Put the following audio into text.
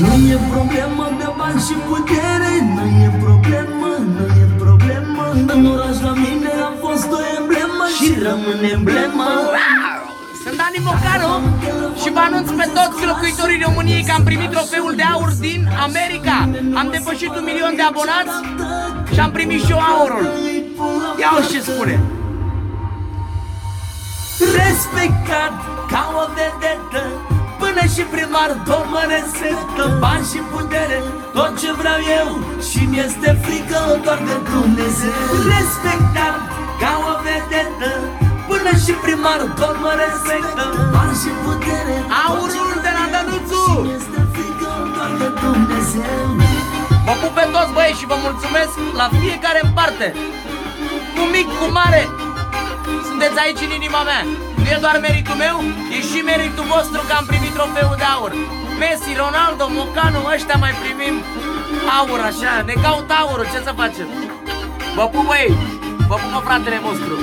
Nu e problemă de bani și putere Nu e problemă, nu e problemă În oraș la mine am fost o emblemă Și rămân emblemă Wow! Sunt Dani Mocanu și vă anunț pe toți locuitorii României că am primit trofeul de aur din America. Am depășit un milion de abonați și am primit și eu aurul. Ia uite ce spune. Respectat ca o vedetă Până și primar tot mă resetă Bani și putere, tot ce vreau eu și mi este frică doar de Dumnezeu Respectat ca o vedetă Până și primar tot mă respectă Bani și putere, tot ce Aurul de la Dănuțu! mi este frică doar de Dumnezeu Vă pup pe toți băieți și vă mulțumesc la fiecare în parte. Cu mic, cu mare. Sunteți aici în inima mea. Nu e doar meritul meu, e și meritul vostru că am primit trofeul de aur. Messi, Ronaldo, Mocanu, ăștia mai primim aur așa, ne caut aurul, ce să facem? Vă pup băi, vă pupă fratele vostru.